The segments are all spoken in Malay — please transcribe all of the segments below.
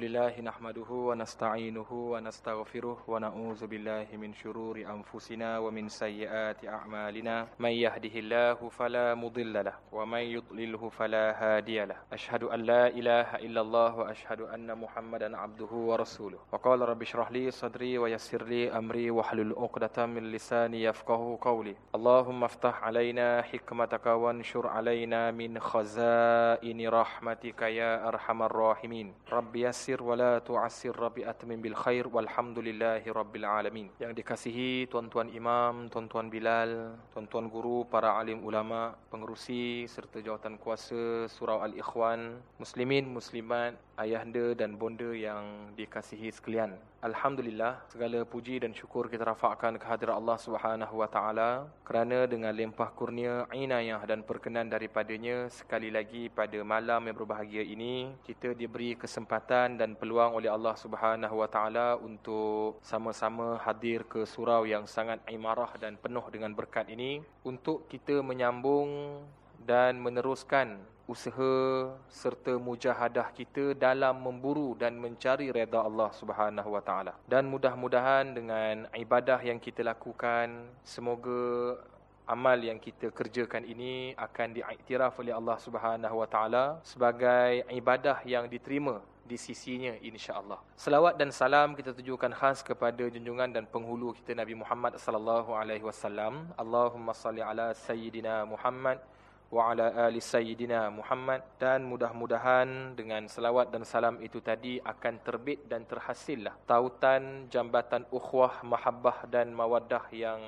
لله نحمده ونستعينه ونستغفره ونعوذ بالله من شرور أنفسنا ومن سيئات أعمالنا. من يهده الله فلا مضل له ومن يضلله فلا هادي له. أشهد أن لا إله إلا الله وأشهد أن محمدا عبده ورسوله. وقال رب اشرح لي صدري ويسر لي أمري واحلل عقدة من لساني يفقه قولي. اللهم افتح علينا حكمتك وانشر علينا من خزائن رحمتك يا أرحم الراحمين. رب يسر yassir wa la tu'assir rabbi atmin bil khair walhamdulillahi rabbil alamin. Yang dikasihi tuan-tuan imam, tuan-tuan Bilal, tuan-tuan guru, para alim ulama, pengerusi serta jawatan kuasa surau Al-Ikhwan, muslimin, muslimat, ayahanda dan bonda yang dikasihi sekalian. Alhamdulillah segala puji dan syukur kita rafakkan kehadiran Allah Subhanahu wa taala kerana dengan limpah kurnia inayah dan perkenan daripadanya sekali lagi pada malam yang berbahagia ini kita diberi kesempatan dan peluang oleh Allah Subhanahu wa taala untuk sama-sama hadir ke surau yang sangat imarah dan penuh dengan berkat ini untuk kita menyambung dan meneruskan usaha serta mujahadah kita dalam memburu dan mencari redha Allah Subhanahu wa taala. Dan mudah-mudahan dengan ibadah yang kita lakukan semoga amal yang kita kerjakan ini akan diiktiraf oleh Allah Subhanahu wa taala sebagai ibadah yang diterima di sisinya insya-Allah. Selawat dan salam kita tujukan khas kepada junjungan dan penghulu kita Nabi Muhammad sallallahu alaihi wasallam. Allahumma salli ala sayyidina Muhammad wa ala ali sayyidina Muhammad. Dan mudah-mudahan dengan selawat dan salam itu tadi akan terbit dan terhasillah tautan jambatan ukhuwah mahabbah dan mawaddah yang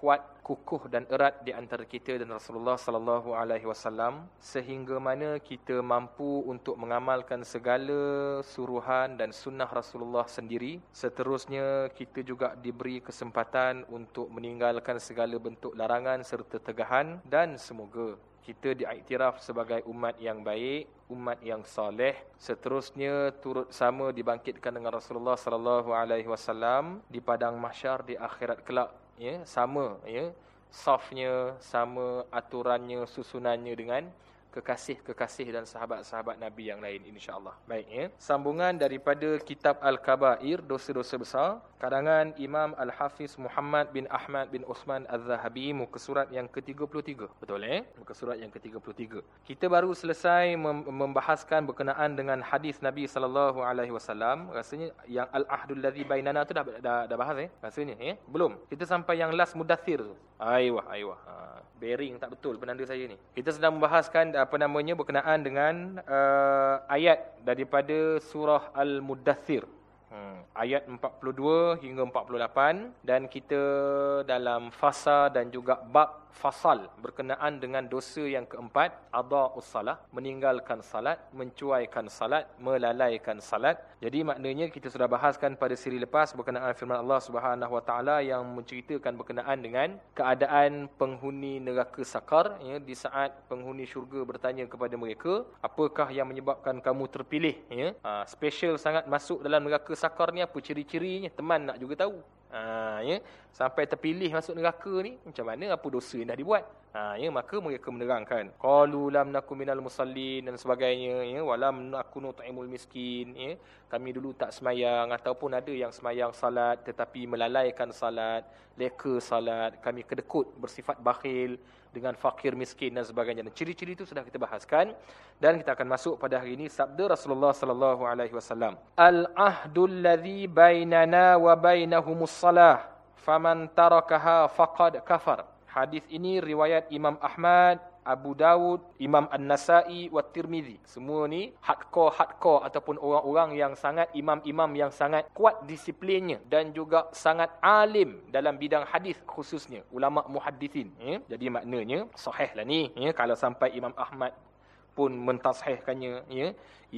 kuat kukuh dan erat di antara kita dan Rasulullah sallallahu alaihi wasallam. Sehingga mana kita mampu untuk mengamalkan segala suruhan dan sunnah Rasulullah sendiri. Seterusnya kita juga diberi kesempatan untuk meninggalkan segala bentuk larangan serta tegahan. Dan semoga kita diiktiraf sebagai umat yang baik, umat yang soleh. Seterusnya turut sama dibangkitkan dengan Rasulullah sallallahu alaihi wasallam di padang mahsyar di akhirat kelak, ya, sama ya. Safnya sama aturannya susunannya dengan kekasih-kekasih dan sahabat-sahabat Nabi yang lain insya-Allah. Baik ya. Sambungan daripada kitab Al-Kabair dosa-dosa besar karangan Imam Al-Hafiz Muhammad bin Ahmad bin Osman Az-Zahabi muka surat yang ke-33. Betul eh? Muka surat yang ke-33. Kita baru selesai membahaskan berkenaan dengan hadis Nabi sallallahu alaihi wasallam. Rasanya yang Al-Ahdul ladzi bainana tu dah, dah dah bahas eh? Rasanya eh? Belum. Kita sampai yang last mudathir tu. Aiwah, aiwah. Ha, bearing tak betul penanda saya ni. Kita sedang membahaskan apa namanya berkenaan dengan uh, ayat daripada surah Al-Muddathir. Hmm. Ayat 42 hingga 48 dan kita dalam fasa dan juga bab fasal berkenaan dengan dosa yang keempat adha'us salah meninggalkan salat mencuaikan salat melalaikan salat. Jadi maknanya kita sudah bahaskan pada siri lepas berkenaan firman Allah Subhanahu yang menceritakan berkenaan dengan keadaan penghuni neraka sakar ya di saat penghuni syurga bertanya kepada mereka apakah yang menyebabkan kamu terpilih? Ya ha, special sangat masuk dalam neraka sakar ni apa ciri-cirinya? Teman nak juga tahu Ha, ya? Sampai terpilih masuk neraka ni Macam mana apa dosa yang dah dibuat ha, ya? Maka mereka menerangkan Qalu lam naku minal musallin dan sebagainya ya? Walam naku nut'imul miskin ya? Kami dulu tak semayang Ataupun ada yang semayang salat Tetapi melalaikan salat Leka salat Kami kedekut bersifat bakhil dengan fakir miskin dan sebagainya. Ciri-ciri itu sudah kita bahaskan dan kita akan masuk pada hari ini sabda Rasulullah sallallahu alaihi wasallam. Al-ahdul ladzi bainana wa bainahumus salah faman tarakaha faqad kafar. Hadis ini riwayat Imam Ahmad Abu Dawud, Imam An-Nasai wa Tirmizi. Semua ni hardcore-hardcore ataupun orang-orang yang sangat imam-imam yang sangat kuat disiplinnya dan juga sangat alim dalam bidang hadis khususnya ulama muhaddisin ya. Jadi maknanya sahihlah ni ya kalau sampai Imam Ahmad pun mentasihkannya ya.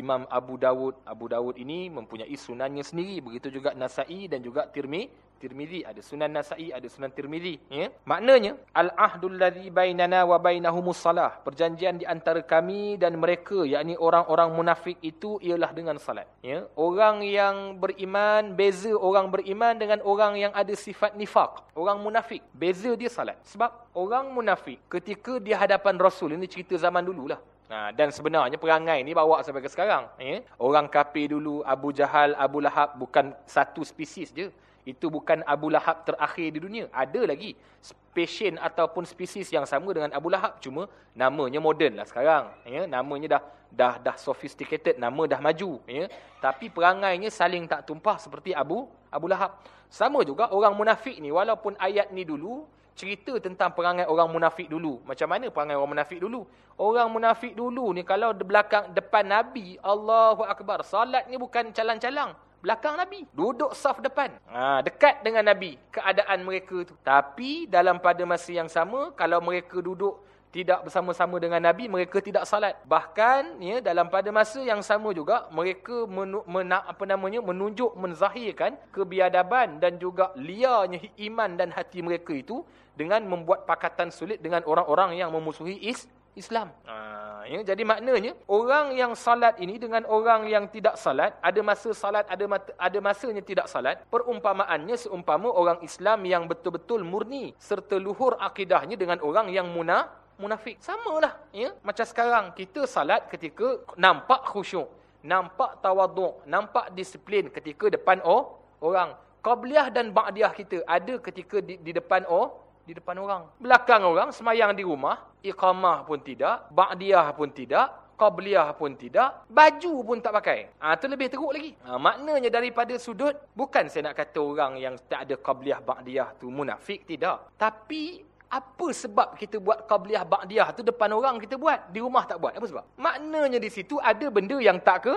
Imam Abu Dawud Abu Dawud ini mempunyai sunannya sendiri. Begitu juga Nasai dan juga Tirmizi Tirmizi ada Sunan Nasa'i ada Sunan Tirmizi ya. Maknanya al ahdul ladzi bainana wa bainahumus salah. Perjanjian di antara kami dan mereka yakni orang-orang munafik itu ialah dengan salat ya. Orang yang beriman beza orang beriman dengan orang yang ada sifat nifak orang munafik beza dia salat. Sebab orang munafik ketika di hadapan rasul ini cerita zaman dululah Ha, dan sebenarnya perangai ni bawa sampai ke sekarang. Ya? Orang kafir dulu, Abu Jahal, Abu Lahab bukan satu spesies je. Itu bukan Abu Lahab terakhir di dunia. Ada lagi spesies ataupun spesies yang sama dengan Abu Lahab. Cuma namanya moden lah sekarang. Ya? Namanya dah dah dah sophisticated, nama dah maju. Ya? Tapi perangainya saling tak tumpah seperti Abu Abu Lahab. Sama juga orang munafik ni. Walaupun ayat ni dulu cerita tentang perangai orang munafik dulu. Macam mana perangai orang munafik dulu? Orang munafik dulu ni kalau di belakang depan Nabi, Allahu Akbar. Salat ni bukan calang-calang. Belakang Nabi. Duduk saf depan. Ha, dekat dengan Nabi. Keadaan mereka tu. Tapi dalam pada masa yang sama, kalau mereka duduk tidak bersama-sama dengan Nabi, mereka tidak salat. Bahkan ya dalam pada masa yang sama juga mereka menu, mena, apa namanya menunjuk menzahirkan kebiadaban dan juga liarnya iman dan hati mereka itu dengan membuat pakatan sulit dengan orang-orang yang memusuhi is, Islam. Ha, ya, jadi maknanya orang yang salat ini dengan orang yang tidak salat, ada masa salat, ada ada masanya tidak salat, perumpamaannya seumpama orang Islam yang betul-betul murni serta luhur akidahnya dengan orang yang munafik munafik. Samalah. Ya? Macam sekarang, kita salat ketika nampak khusyuk. Nampak tawaduk. Nampak disiplin ketika depan oh, orang. Qabliyah dan ba'diyah kita ada ketika di, di depan oh, di depan orang. Belakang orang, semayang di rumah. Iqamah pun tidak. Ba'diyah pun tidak. Qabliyah pun tidak. Baju pun tak pakai. Ah ha, Itu lebih teruk lagi. Ha, maknanya daripada sudut, bukan saya nak kata orang yang tak ada Qabliyah, Ba'diyah tu munafik. Tidak. Tapi apa sebab kita buat qabliyah ba'diyah tu depan orang kita buat, di rumah tak buat? Apa sebab? Maknanya di situ ada benda yang tak ke?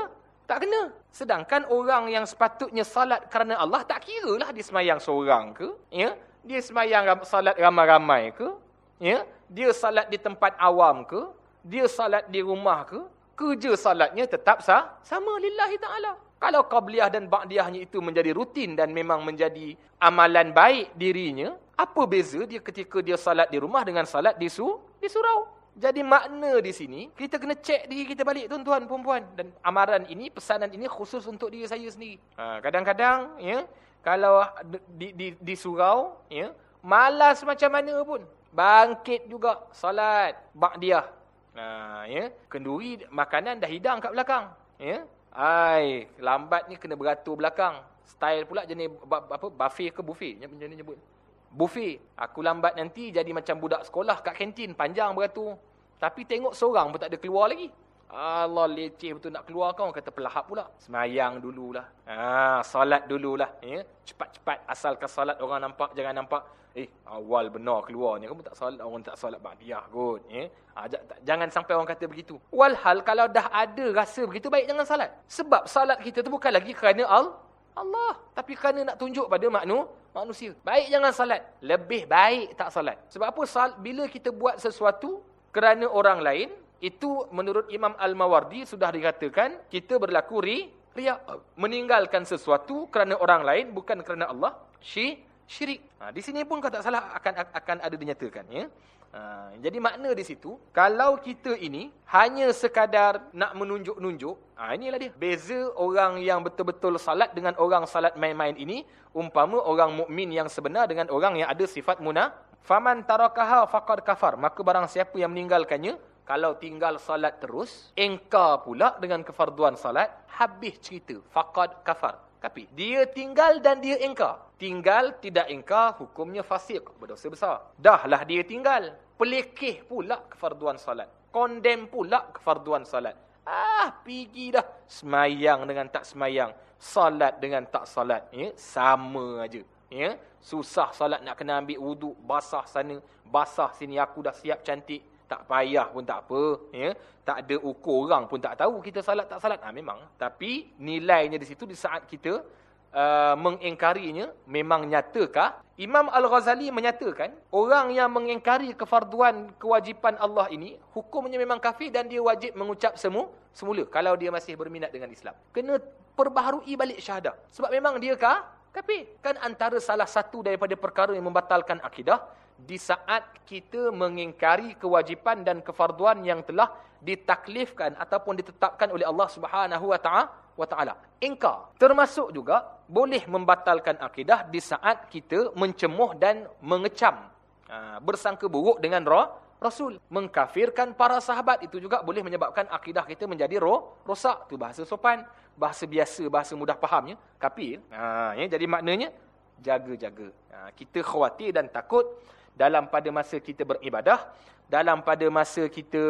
Tak kena. Sedangkan orang yang sepatutnya salat kerana Allah tak kira lah dia semayang seorang ke, ya? Dia semayang salat ramai-ramai ke, ya? Dia salat di tempat awam ke, dia salat di rumah ke, kerja salatnya tetap sah sama lillahi taala. Kalau qabliyah dan ba'diyahnya itu menjadi rutin dan memang menjadi amalan baik dirinya, apa beza dia ketika dia salat di rumah dengan salat di, su, di surau? Jadi makna di sini, kita kena cek diri kita balik tuan-tuan, perempuan. Dan amaran ini, pesanan ini khusus untuk diri saya sendiri. Ha, kadang-kadang, ha, ya, kalau di, di, di surau, ya, malas macam mana pun, bangkit juga salat, ba'diyah. Ha, ya, kenduri makanan dah hidang kat belakang. Ya. Ai, lambat ni kena beratur belakang. Style pula jenis apa buffet ke buffet? Macam ni nyebut buffet. Aku lambat nanti jadi macam budak sekolah kat kantin. Panjang beratur. Tapi tengok seorang pun tak ada keluar lagi. Allah leceh betul nak keluar kau. Kata pelahap pula. Semayang dululah. Ha, salat dululah. Ya? Cepat-cepat. Asalkan salat orang nampak. Jangan nampak. Eh, awal benar keluar ni. Kamu tak salat. Orang tak salat ba'diyah kot. Ya? Ha, jangan sampai orang kata begitu. Walhal kalau dah ada rasa begitu, baik jangan salat. Sebab salat kita tu bukan lagi kerana Allah. Allah. Tapi kerana nak tunjuk pada maknu, manusia. Baik jangan salat. Lebih baik tak salat. Sebab apa? Sal bila kita buat sesuatu kerana orang lain, itu menurut Imam Al-Mawardi sudah dikatakan, kita berlaku ri, ria. Meninggalkan sesuatu kerana orang lain, bukan kerana Allah. Syi, syirik. Ha, di sini pun kata salah akan akan ada dinyatakan. Ya? Ha, jadi makna di situ, kalau kita ini hanya sekadar nak menunjuk-nunjuk, ha, inilah dia. Beza orang yang betul-betul salat dengan orang salat main-main ini, umpama orang mukmin yang sebenar dengan orang yang ada sifat munah. Faman tarakaha faqad kafar. Maka barang siapa yang meninggalkannya, kalau tinggal salat terus, engkar pula dengan kefarduan salat, habis cerita. Faqad kafar. Tapi dia tinggal dan dia engkar. Tinggal tidak engkar, hukumnya fasik. Berdosa besar. Dahlah dia tinggal pelekeh pula kefarduan salat. Kondem pula kefarduan salat. Ah, pergi dah. Semayang dengan tak semayang. Salat dengan tak salat. Ya? Sama aja. Ya? Susah salat nak kena ambil wuduk. Basah sana. Basah sini. Aku dah siap cantik. Tak payah pun tak apa. Ya? Tak ada ukur orang pun tak tahu kita salat tak salat. Ah, memang. Tapi nilainya di situ di saat kita uh, mengingkarinya memang nyatakah? Imam Al-Ghazali menyatakan orang yang mengingkari kefarduan kewajipan Allah ini hukumnya memang kafir dan dia wajib mengucap semu semula. Kalau dia masih berminat dengan Islam. Kena perbaharui balik syahadah sebab memang dia kah? Kafir. Kan antara salah satu daripada perkara yang membatalkan akidah di saat kita mengingkari kewajipan dan kefarduan yang telah ditaklifkan ataupun ditetapkan oleh Allah Subhanahu wa taala wa taala. Ingkar termasuk juga boleh membatalkan akidah di saat kita mencemuh dan mengecam ha, bersangka buruk dengan roh Rasul. Mengkafirkan para sahabat. Itu juga boleh menyebabkan akidah kita menjadi roh, rosak. Itu bahasa sopan. Bahasa biasa, bahasa mudah fahamnya. Kafir. Ha, ya, jadi maknanya, jaga-jaga. Ha, kita khawatir dan takut dalam pada masa kita beribadah, dalam pada masa kita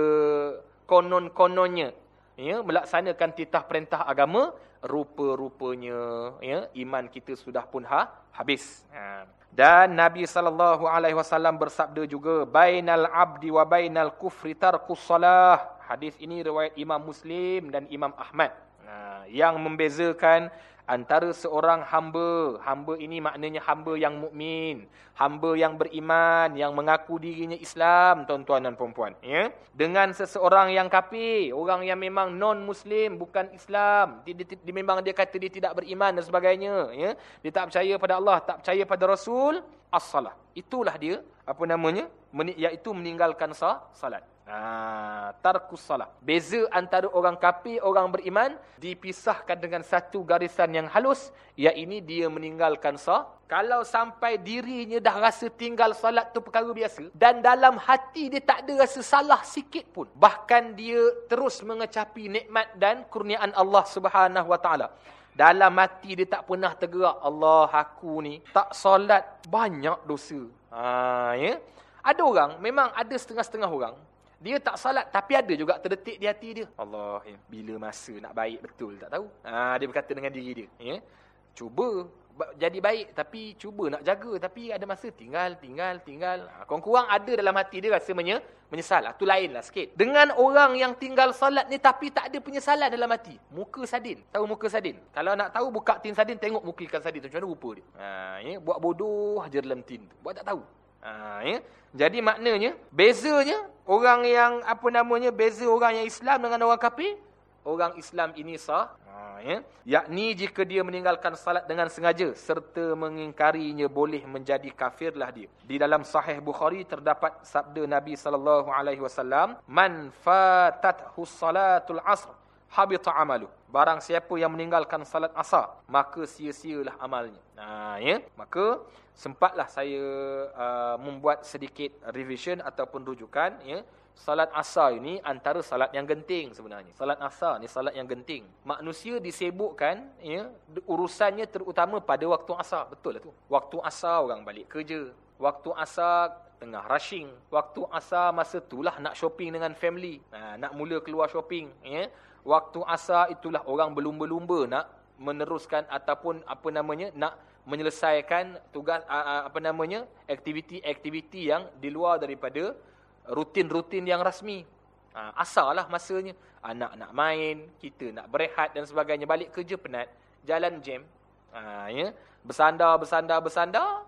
konon-kononnya ya, melaksanakan titah perintah agama, rupa-rupanya ya, iman kita sudah pun ha, habis. Ha. Dan Nabi SAW bersabda juga, Bainal abdi wa bainal kufri tarkus salah. Hadis ini riwayat Imam Muslim dan Imam Ahmad. Ha, yang membezakan antara seorang hamba hamba ini maknanya hamba yang mukmin hamba yang beriman yang mengaku dirinya Islam tuan-tuan dan puan-puan ya. Dengan seseorang yang kafir orang yang memang non muslim bukan Islam dia, dia, dia memang dia kata dia tidak beriman dan sebagainya ya. Dia tak percaya pada Allah tak percaya pada Rasul as-salah. Itulah dia apa namanya iaitu meninggalkan salat Ha, tarkus salah. Beza antara orang kafir, orang beriman dipisahkan dengan satu garisan yang halus, iaitu dia meninggalkan sah. Kalau sampai dirinya dah rasa tinggal salat tu perkara biasa dan dalam hati dia tak ada rasa salah sikit pun, bahkan dia terus mengecapi nikmat dan kurniaan Allah Subhanahu Taala. Dalam hati dia tak pernah tergerak Allah aku ni tak solat banyak dosa. Ha, ya? Ada orang, memang ada setengah-setengah orang dia tak salat tapi ada juga terdetik di hati dia. Allah, bila masa nak baik betul tak tahu. Ha, dia berkata dengan diri dia, ya. Cuba jadi baik tapi cuba nak jaga tapi ada masa tinggal tinggal tinggal. Ha, kurang-kurang ada dalam hati dia rasa menye, menyesal. Lah. Tu lainlah sikit. Dengan orang yang tinggal salat ni tapi tak ada penyesalan dalam hati. Muka sadin. Tahu muka sadin? Kalau nak tahu buka tin sadin tengok muka ikan sadin macam mana rupa dia. Ha, ya, buat bodoh aja dalam tin. Buat tak tahu. Ha, ya? Jadi maknanya bezanya orang yang apa namanya beza orang yang Islam dengan orang kafir? Orang Islam ini sah. Ha, ya. Yakni jika dia meninggalkan salat dengan sengaja serta mengingkarinya boleh menjadi kafirlah dia. Di dalam sahih Bukhari terdapat sabda Nabi sallallahu alaihi wasallam man fatathu salatul asr habita amalu barang siapa yang meninggalkan salat asar maka sia-sialah amalnya. Ha ya? Maka sempatlah saya uh, membuat sedikit revision ataupun rujukan ya. Salat asar ini antara salat yang genting sebenarnya. Salat asar ni salat yang genting. Manusia disebukkan ya urusannya terutama pada waktu asar. Betul lah tu. Waktu asar orang balik kerja. Waktu asar tengah rushing. Waktu asar masa itulah nak shopping dengan family. Ha, nak mula keluar shopping ya waktu asar itulah orang berlumba-lumba nak meneruskan ataupun apa namanya nak menyelesaikan tugas apa namanya aktiviti-aktiviti yang di luar daripada rutin-rutin yang rasmi. Ha, asallah masanya anak nak main, kita nak berehat dan sebagainya, balik kerja penat, jalan jam. Ha, ya, bersandar bersandar bersandar,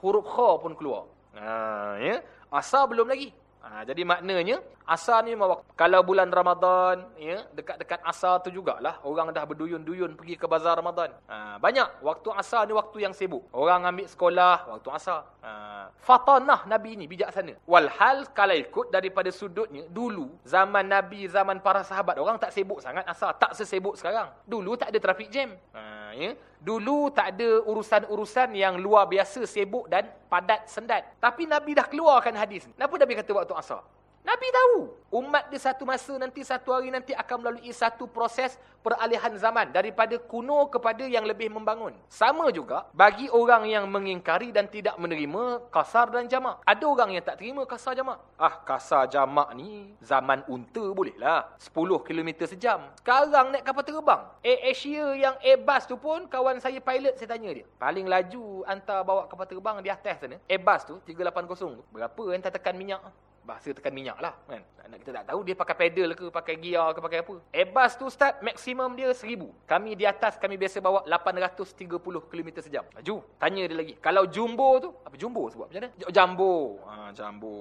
huruf kha pun keluar. Ha, ya, asal belum lagi. Ha, jadi maknanya asar ni kalau bulan Ramadan ya dekat-dekat asar tu jugalah orang dah berduyun-duyun pergi ke bazar Ramadan. Ha, banyak waktu asar ni waktu yang sibuk. Orang ambil sekolah waktu asar. Ha, fatanah Nabi ni bijaksana. Walhal kalau ikut daripada sudutnya dulu zaman Nabi zaman para sahabat orang tak sibuk sangat asar, tak sesibuk sekarang. Dulu tak ada traffic jam. Ha, ya. Dulu tak ada urusan-urusan yang luar biasa sibuk dan padat sendat. Tapi Nabi dah keluarkan hadis. Kenapa Nabi kata waktu asar? Nabi tahu umat dia satu masa nanti satu hari nanti akan melalui satu proses peralihan zaman daripada kuno kepada yang lebih membangun. Sama juga bagi orang yang mengingkari dan tidak menerima kasar dan jamak. Ada orang yang tak terima kasar jamak. Ah kasar jamak ni zaman unta bolehlah 10 km sejam. Sekarang naik kapal terbang. Air Asia yang Airbus tu pun kawan saya pilot saya tanya dia. Paling laju hantar bawa kapal terbang di atas sana. Airbus tu 380 berapa yang tekan minyak? Bahasa tekan minyak lah kan. Kita tak tahu dia pakai pedal ke, pakai gear ke, pakai apa. Airbus tu start maksimum dia 1000. Kami di atas kami biasa bawa 830 km sejam. Laju. Tanya dia lagi. Kalau jumbo tu, apa jumbo sebut macam mana? Jumbo. Ha, jumbo.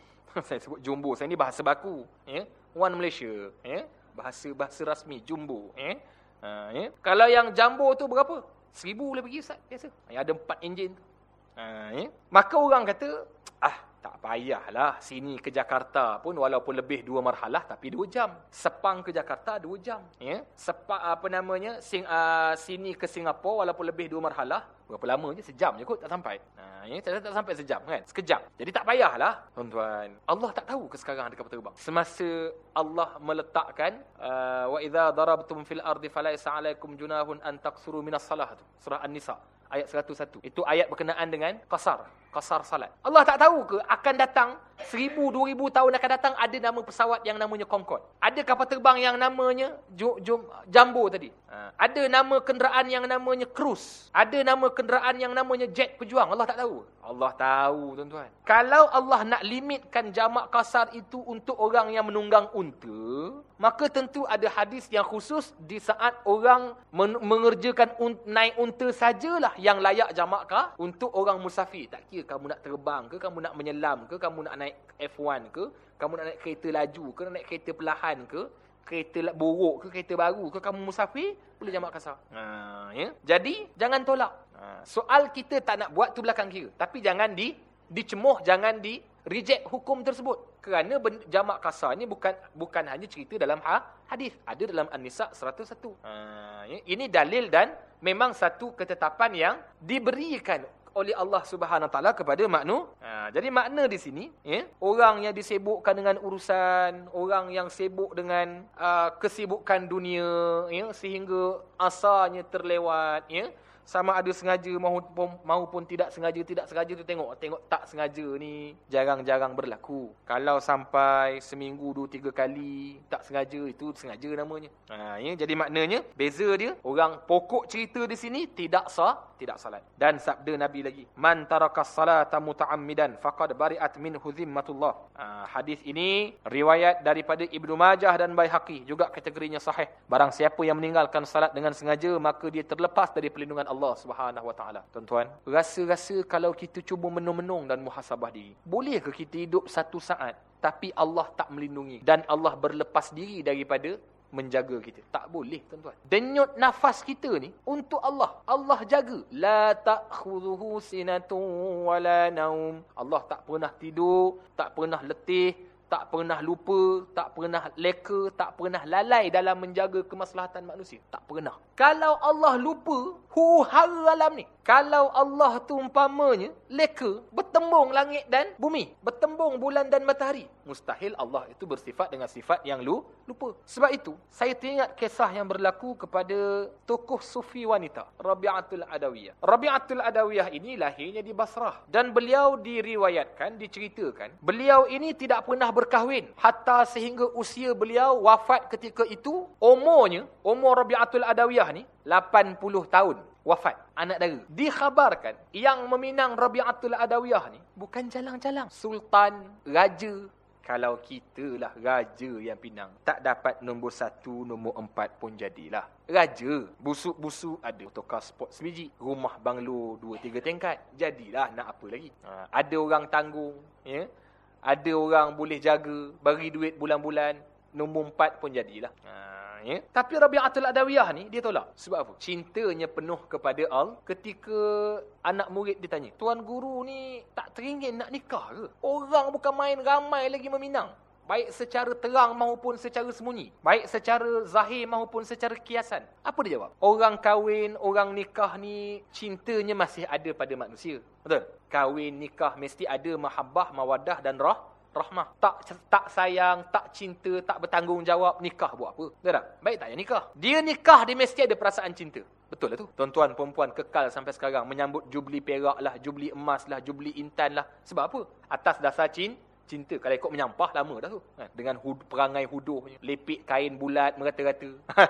saya sebut jumbo. Saya ni bahasa baku. Ya? One Malaysia. Ya? Bahasa-bahasa rasmi. Jumbo. Ya? Ha, ya? Kalau yang jumbo tu berapa? 1000 boleh pergi Ustaz. Biasa. Yang ada 4 enjin tu. Ha, ya? Maka orang kata, ah tak payahlah sini ke Jakarta pun walaupun lebih dua marhalah tapi dua jam. Sepang ke Jakarta dua jam. Ya? Sepak apa namanya sing, uh, sini ke Singapura walaupun lebih dua marhalah Berapa lama je? Sejam je kot tak sampai. Ha, ya, tak, tak sampai sejam kan? Sekejap. Jadi tak payahlah, tuan-tuan. Allah tak tahu ke sekarang ada kapal terbang. Semasa Allah meletakkan uh, fil ardi falaysa alaikum junahun an taqsuru minas salah tu. Surah An-Nisa ayat 101. Itu ayat berkenaan dengan qasar, qasar salat. Allah tak tahu ke akan datang 1000 2000 tahun akan datang ada nama pesawat yang namanya Concorde. Ada kapal terbang yang namanya Jumbo tadi. Ha. Ada nama kenderaan yang namanya Cruise. Ada nama kenderaan yang namanya Jet Pejuang. Allah tak tahu. Allah tahu tuan-tuan. Kalau Allah nak limitkan jamak kasar itu untuk orang yang menunggang unta, maka tentu ada hadis yang khusus di saat orang mengerjakan un naik unta sajalah yang layak jamak kah untuk orang musafir. Tak kira kamu nak terbang ke, kamu nak menyelam ke, kamu nak naik F1 ke, kamu nak naik kereta laju ke, nak naik kereta perlahan ke, kereta buruk ke, kereta baru ke, kamu musafir, boleh jamak kasar. Ha, ya? Jadi, jangan tolak. Ha, soal kita tak nak buat tu belakang kira. Tapi jangan di dicemuh, jangan di reject hukum tersebut. Kerana jamak kasar ni bukan bukan hanya cerita dalam ha, hadis. Ada dalam An-Nisa 101. Ha, ya? Ini dalil dan memang satu ketetapan yang diberikan oleh Allah Subhanahu taala kepada maknu. Ha, jadi makna di sini, ya, orang yang disibukkan dengan urusan, orang yang sibuk dengan uh, kesibukan dunia, ya, sehingga asalnya terlewat, ya sama ada sengaja maupun, maupun tidak sengaja tidak sengaja tu tengok. Tengok tak sengaja ni jarang-jarang berlaku. Kalau sampai seminggu dua tiga kali tak sengaja itu sengaja namanya. Ha ya jadi maknanya beza dia orang pokok cerita di sini tidak sah tidak salat. Dan sabda nabi lagi man tarakas salata mutaammidan faqad bari'at min huzimmatullah ha, hadis ini riwayat daripada ibnu majah dan baihaqi juga kategorinya sahih. Barang siapa yang meninggalkan salat dengan sengaja maka dia terlepas dari perlindungan Allah Subhanahu Wa Taala. Tuan-tuan, rasa-rasa kalau kita cuba menung-menung dan muhasabah diri, boleh ke kita hidup satu saat tapi Allah tak melindungi dan Allah berlepas diri daripada menjaga kita. Tak boleh, tuan-tuan. Denyut nafas kita ni untuk Allah. Allah jaga. La ta'khudhuhu sinatun wala naum. Allah tak pernah tidur, tak pernah letih, tak pernah lupa, tak pernah leka, tak pernah lalai dalam menjaga kemaslahatan manusia. Tak pernah. Kalau Allah lupa, hu hara alam ni. Kalau Allah tu umpamanya leka, bertembung langit dan bumi, bertembung bulan dan matahari, mustahil Allah itu bersifat dengan sifat yang lu lupa. Sebab itu, saya teringat kisah yang berlaku kepada tokoh sufi wanita, Rabi'atul Adawiyah. Rabi'atul Adawiyah ini lahirnya di Basrah dan beliau diriwayatkan, diceritakan, beliau ini tidak pernah berkahwin hatta sehingga usia beliau wafat ketika itu, umurnya, umur Rabi'atul Adawiyah ni 80 tahun wafat anak dara. Dikhabarkan yang meminang Rabi'atul Adawiyah ni bukan jalang-jalang. Sultan, raja. Kalau kita lah raja yang pinang. Tak dapat nombor satu, nombor empat pun jadilah. Raja. Busuk-busuk ada motorcar sport sebiji. Rumah banglo dua, tiga tingkat. Jadilah nak apa lagi. Ha, ada orang tanggung. Ya? Ada orang boleh jaga. Bagi duit bulan-bulan. Nombor empat pun jadilah. Ha, ya. Tapi Rabi'atul Adawiyah ni dia tolak. Sebab apa? Cintanya penuh kepada Allah ketika anak murid ditanya, "Tuan guru ni tak teringin nak nikah ke?" Orang bukan main ramai lagi meminang. Baik secara terang maupun secara sembunyi. Baik secara zahir maupun secara kiasan. Apa dia jawab? Orang kahwin, orang nikah ni cintanya masih ada pada manusia. Betul? Kahwin, nikah mesti ada mahabbah, mawadah dan rah rahmah. Tak tak sayang, tak cinta, tak bertanggungjawab, nikah buat apa? Betul tak? Baik tak ya nikah. Dia nikah, dia mesti ada perasaan cinta. Betul lah tu. Tuan-tuan, perempuan kekal sampai sekarang. Menyambut jubli perak lah, jubli emas lah, jubli intan lah. Sebab apa? Atas dasar cinta cinta. Kalau ikut menyampah, lama dah tu. Ha, dengan hud, perangai huduh. Lepik kain bulat, merata-rata.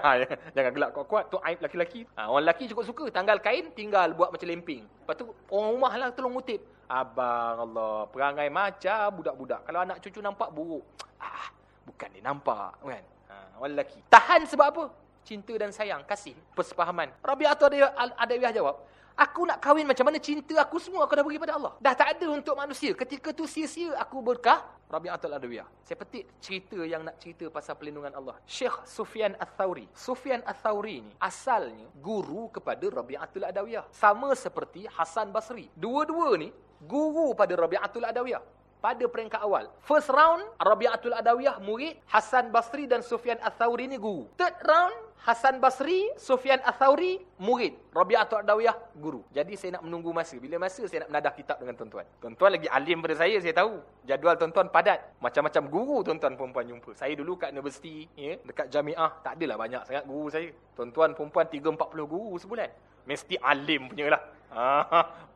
Jangan gelak kuat-kuat. Tu aib laki-laki. Ha, orang lelaki cukup suka. Tanggal kain, tinggal buat macam lemping. Lepas tu, orang rumah lah tolong ngutip. Abang Allah, perangai macam budak-budak. Kalau anak cucu nampak, buruk. Ah, bukan dia nampak. Kan? Ha, lelaki. Tahan sebab apa? Cinta dan sayang, kasih, persepahaman. Rabi'atul Adawiyah jawab, Aku nak kahwin macam mana cinta aku semua aku dah bagi pada Allah. Dah tak ada untuk manusia. Ketika tu sia-sia aku berkah. Rabi'atul Adawiyah. Saya petik cerita yang nak cerita pasal pelindungan Allah. Syekh Sufyan Al-Thawri. Sufyan Al-Thawri ni asalnya guru kepada Rabi'atul Adawiyah. Sama seperti Hasan Basri. Dua-dua ni guru pada Rabi'atul Adawiyah. pada peringkat awal. First round, Rabi'atul Adawiyah murid, Hasan Basri dan Sufyan Al-Thawri ni guru. Third round, Hasan Basri, Sufyan Al-Thawri, murid. Rabi'atul Adawiyah, guru. Jadi saya nak menunggu masa. Bila masa saya nak menadah kitab dengan tuan-tuan. Tuan-tuan lagi alim pada saya, saya tahu. Jadual tuan-tuan padat. Macam-macam guru tuan-tuan perempuan jumpa. Saya dulu kat universiti, ya, dekat jamiah, tak adalah banyak sangat guru saya. Tuan-tuan perempuan 3-40 guru sebulan. Mesti alim punya lah.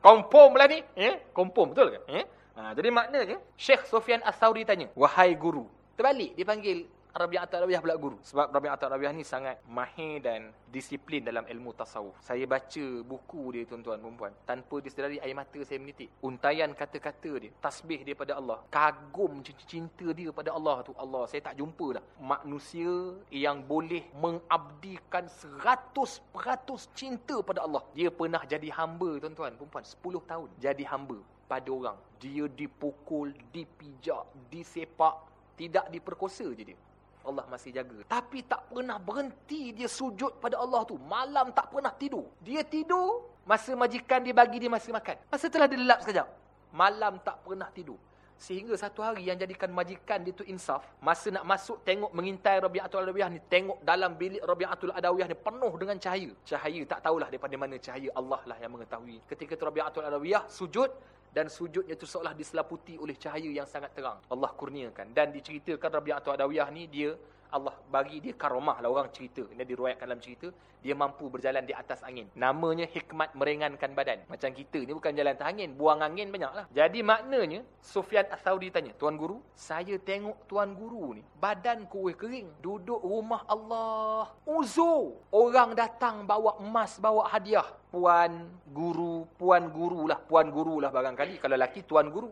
Kompom lah ni. Ya? Kompom, betul ke? Ya? Ha, jadi maknanya, Syekh Sofian As-Sawri tanya, Wahai guru. Terbalik, dia panggil Rabi'atul Rawiyah pula guru. Sebab Rabi'atul Rawiyah ni sangat mahir dan disiplin dalam ilmu tasawuf. Saya baca buku dia tuan-tuan perempuan. Tanpa disedari air mata saya menitik. Untayan kata-kata dia. Tasbih dia pada Allah. Kagum cinta dia pada Allah tu. Allah, saya tak jumpa dah. Manusia yang boleh mengabdikan seratus peratus cinta pada Allah. Dia pernah jadi hamba tuan-tuan perempuan. Sepuluh tahun jadi hamba pada orang. Dia dipukul, dipijak, disepak. Tidak diperkosa je dia. Allah masih jaga. Tapi tak pernah berhenti dia sujud pada Allah tu. Malam tak pernah tidur. Dia tidur, masa majikan dia bagi dia masa makan. Masa telah dia lelap sekejap. Malam tak pernah tidur. Sehingga satu hari yang jadikan majikan dia tu insaf, masa nak masuk tengok mengintai Rabi'atul Adawiyah ni, tengok dalam bilik Rabi'atul Adawiyah ni penuh dengan cahaya. Cahaya tak tahulah daripada mana cahaya Allah lah yang mengetahui. Ketika tu Rabi'atul Adawiyah sujud, dan sujudnya itu seolah diselaputi oleh cahaya yang sangat terang. Allah kurniakan. Dan diceritakan Rabi'atul Adawiyah ni dia Allah bagi dia karomah lah orang cerita. Ini diruayatkan dalam cerita. Dia mampu berjalan di atas angin. Namanya hikmat meringankan badan. Macam kita ni bukan jalan atas angin. Buang angin banyak lah. Jadi maknanya, Sufyan Al-Thawri tanya, Tuan Guru, saya tengok Tuan Guru ni, badan kuih kering. Duduk rumah Allah. Uzur. Orang datang bawa emas, bawa hadiah. Puan Guru, Puan Guru lah. Puan Guru lah barangkali. Kalau laki, Tuan Guru.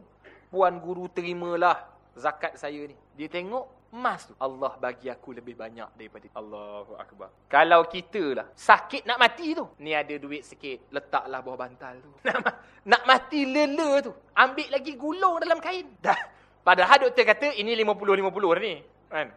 Puan Guru terimalah zakat saya ni. Dia tengok, emas tu Allah bagi aku lebih banyak daripada Allahu akbar. Kalau kita lah sakit nak mati tu, ni ada duit sikit, letaklah bawah bantal tu. Nak, nak mati lela tu, ambil lagi gulung dalam kain. Dah. Padahal doktor kata ini 50-50 ni. Kan?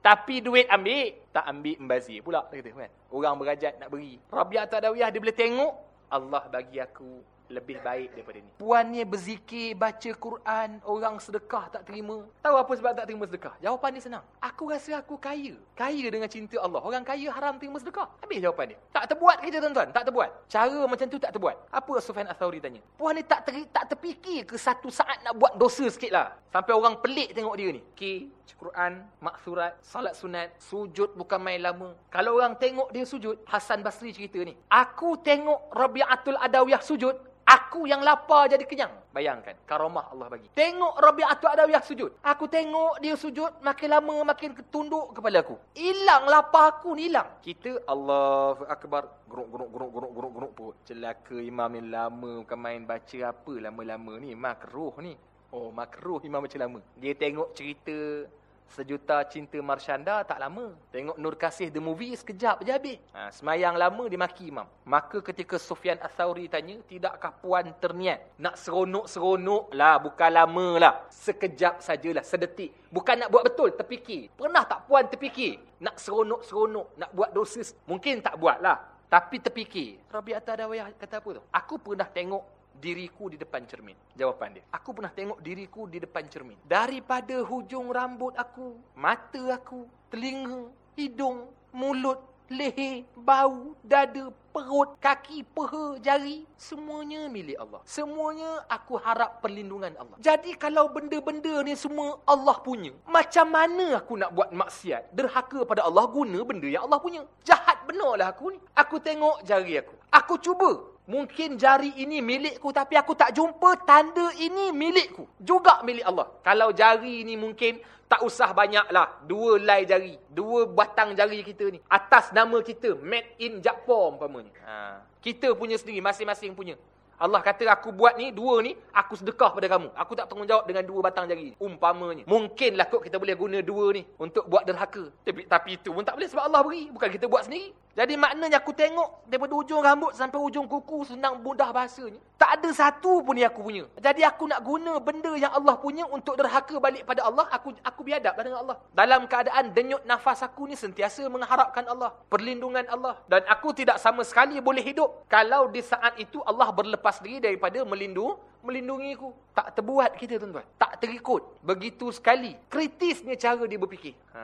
Tapi duit ambil, tak ambil membazir pula. Kata, kan? Orang berajat nak beri. Rabi'ah Tadawiyah dia boleh tengok, Allah bagi aku lebih baik daripada ni. Puannya berzikir, baca Quran, orang sedekah tak terima. Tahu apa sebab tak terima sedekah? Jawapan dia senang. Aku rasa aku kaya. Kaya dengan cinta Allah. Orang kaya haram terima sedekah. Habis jawapan dia. Tak terbuat kita tuan-tuan. Tak terbuat. Cara macam tu tak terbuat. Apa Sufyan Athauri tanya? Puan ni tak ter, tak terfikir ke satu saat nak buat dosa sikit lah. Sampai orang pelik tengok dia ni. Okay. Quran, maksurat, salat sunat, sujud bukan main lama. Kalau orang tengok dia sujud, Hasan Basri cerita ni. Aku tengok Rabi'atul Adawiyah sujud, Aku yang lapar jadi kenyang. Bayangkan, karomah Allah bagi. Tengok Rabi'atul Adawiyah sujud. Aku tengok dia sujud, makin lama makin tunduk kepala aku. Hilang lapar aku ni hilang. Kita, Allah Akbar, geruk, geruk, geruk, geruk, geruk, geruk perut. Celaka imam ni lama, bukan main baca apa lama-lama ni. Makruh ni. Oh, makruh imam baca lama. Dia tengok cerita Sejuta Cinta Marshanda tak lama. Tengok Nur Kasih The Movie sekejap je habis. Ha, semayang lama dia maki imam. Maka ketika Sufyan Athauri tanya, tidakkah puan terniat nak seronok-seronok lah, bukan lama lah. Sekejap sajalah, sedetik. Bukan nak buat betul, terfikir. Pernah tak puan terfikir nak seronok-seronok, nak buat dosis? Mungkin tak buat lah. Tapi terfikir. Rabi Atta Dawayah kata apa tu? Aku pernah tengok diriku di depan cermin. Jawapan dia. Aku pernah tengok diriku di depan cermin. Daripada hujung rambut aku, mata aku, telinga, hidung, mulut, leher, bau, dada, perut, kaki, peha, jari. Semuanya milik Allah. Semuanya aku harap perlindungan Allah. Jadi kalau benda-benda ni semua Allah punya. Macam mana aku nak buat maksiat? Derhaka pada Allah guna benda yang Allah punya. Jahat benarlah aku ni. Aku tengok jari aku. Aku cuba Mungkin jari ini milikku tapi aku tak jumpa tanda ini milikku. Juga milik Allah. Kalau jari ini mungkin tak usah banyaklah. Dua lai jari. Dua batang jari kita ni. Atas nama kita. Made in Japan umpamanya. Ha. Kita punya sendiri. Masing-masing punya. Allah kata aku buat ni, dua ni, aku sedekah pada kamu. Aku tak tanggungjawab dengan dua batang jari. Umpamanya. Mungkinlah kot kita boleh guna dua ni untuk buat derhaka. Tapi, tapi itu pun tak boleh sebab Allah beri. Bukan kita buat sendiri. Jadi maknanya aku tengok daripada ujung rambut sampai ujung kuku senang mudah bahasanya. Tak ada satu pun yang aku punya. Jadi aku nak guna benda yang Allah punya untuk derhaka balik pada Allah, aku aku biadablah dengan Allah. Dalam keadaan denyut nafas aku ni sentiasa mengharapkan Allah, perlindungan Allah dan aku tidak sama sekali boleh hidup kalau di saat itu Allah berlepas diri daripada melindungi melindungi aku. Tak terbuat kita tuan-tuan. Tak terikut. Begitu sekali. Kritisnya cara dia berfikir. Ha,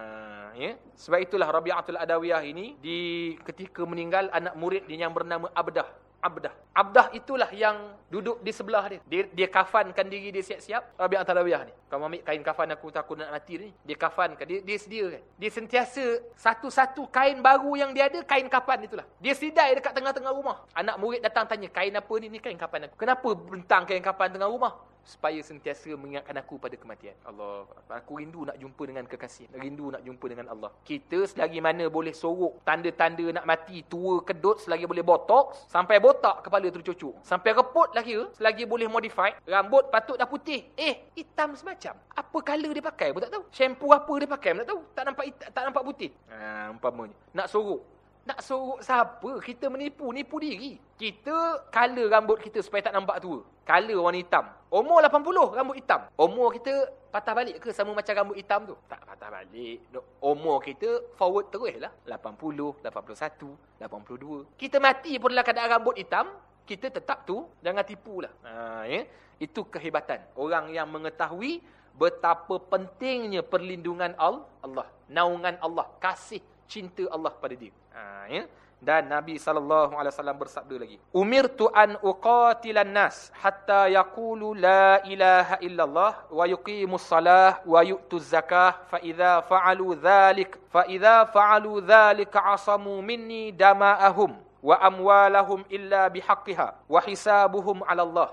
ya? Sebab itulah Rabi'atul Adawiyah ini, di ketika meninggal anak murid dia yang bernama Abdah. Abdah. Abdah itulah yang duduk di sebelah dia. Dia, dia kafankan diri dia siap-siap. Rabi'ah Talawiyah ni. Kamu ambil kain kafan aku takut nak mati ni. Dia kafankan. Dia, dia sediakan. Dia sentiasa satu-satu kain baru yang dia ada, kain kafan itulah. Dia sidai dekat tengah-tengah rumah. Anak murid datang tanya, kain apa ni? Ni kain kafan aku. Kenapa bentang kain kafan tengah rumah? Supaya sentiasa mengingatkan aku pada kematian. Allah, aku rindu nak jumpa dengan kekasih. Rindu nak jumpa dengan Allah. Kita selagi mana boleh sorok tanda-tanda nak mati, tua, kedut, selagi boleh botox, sampai botak kepala tercucuk. Sampai reput lagi, selagi boleh modify, rambut patut dah putih. Eh, hitam semacam. Apa color dia pakai pun tak tahu. Shampoo apa dia pakai pun tak tahu. Tak nampak tak nampak putih. Ha, umpamanya. Nak sorok. Nak sorok siapa? Kita menipu, nipu diri. Kita color rambut kita supaya tak nampak tua. Color warna hitam. Umur 80, rambut hitam. Umur kita patah balik ke sama macam rambut hitam tu? Tak patah balik. Umur kita forward terus lah. 80, 81, 82. Kita mati pun dalam keadaan rambut hitam, kita tetap tu, jangan tipu lah. Ha, ya? Itu kehebatan. Orang yang mengetahui betapa pentingnya perlindungan Allah. Naungan Allah. Kasih cinta Allah pada dia. Ha, ya? Dan Nabi SAW bersabda lagi. Umirtu an uqatilan nas hatta yaqulu la ilaha illallah wa yuqimus salah wa yu'tuz zakah fa idza fa'alu dhalik fa idza fa'alu dhalika asamu minni dama'ahum wa amwalahum illa bihaqqiha wa hisabuhum 'ala Allah.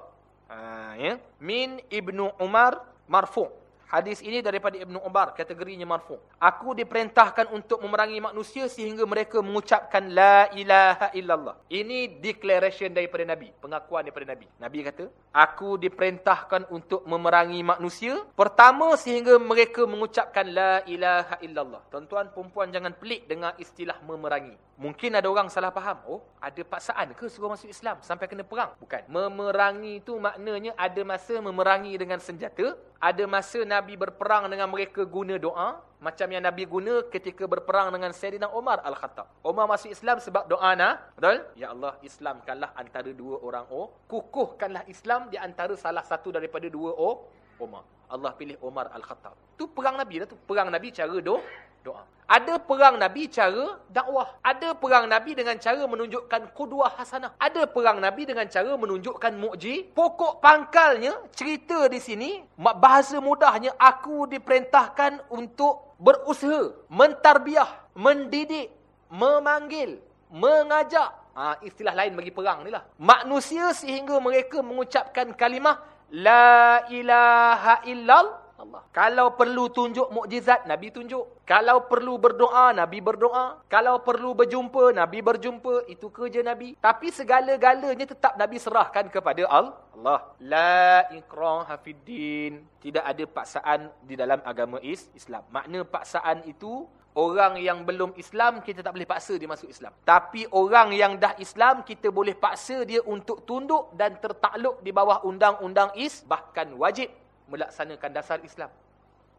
Ha, ya? Min Ibnu Umar marfu' Hadis ini daripada Ibnu Umar, kategorinya marfu. Aku diperintahkan untuk memerangi manusia sehingga mereka mengucapkan la ilaha illallah. Ini declaration daripada Nabi, pengakuan daripada Nabi. Nabi kata, aku diperintahkan untuk memerangi manusia pertama sehingga mereka mengucapkan la ilaha illallah. Tuan-tuan, perempuan jangan pelik dengan istilah memerangi. Mungkin ada orang salah faham. Oh, ada paksaan ke suruh masuk Islam sampai kena perang? Bukan. Memerangi itu maknanya ada masa memerangi dengan senjata, ada masa Nabi berperang dengan mereka guna doa, macam yang Nabi guna ketika berperang dengan Sayyidina Umar Al-Khattab. Umar masuk Islam sebab doa na, betul? Ya Allah, Islamkanlah antara dua orang oh, kukuhkanlah Islam di antara salah satu daripada dua oh, Umar. Allah pilih Umar Al-Khattab. Tu perang Nabi lah tu. Perang Nabi cara do, doa. Ada perang Nabi cara dakwah. Ada perang Nabi dengan cara menunjukkan kuduah hasanah. Ada perang Nabi dengan cara menunjukkan mukji. Pokok pangkalnya, cerita di sini, bahasa mudahnya, aku diperintahkan untuk berusaha, mentarbiah, mendidik, memanggil, mengajak. Ha, istilah lain bagi perang ni lah. Manusia sehingga mereka mengucapkan kalimah, La ilaha illal Allah. Kalau perlu tunjuk mukjizat, Nabi tunjuk. Kalau perlu berdoa, Nabi berdoa. Kalau perlu berjumpa, Nabi berjumpa. Itu kerja Nabi. Tapi segala-galanya tetap Nabi serahkan kepada Allah. La ikraha fiddin. Tidak ada paksaan di dalam agama Islam. Makna paksaan itu, orang yang belum Islam, kita tak boleh paksa dia masuk Islam. Tapi orang yang dah Islam, kita boleh paksa dia untuk tunduk dan tertakluk di bawah undang-undang is. Bahkan wajib melaksanakan dasar Islam.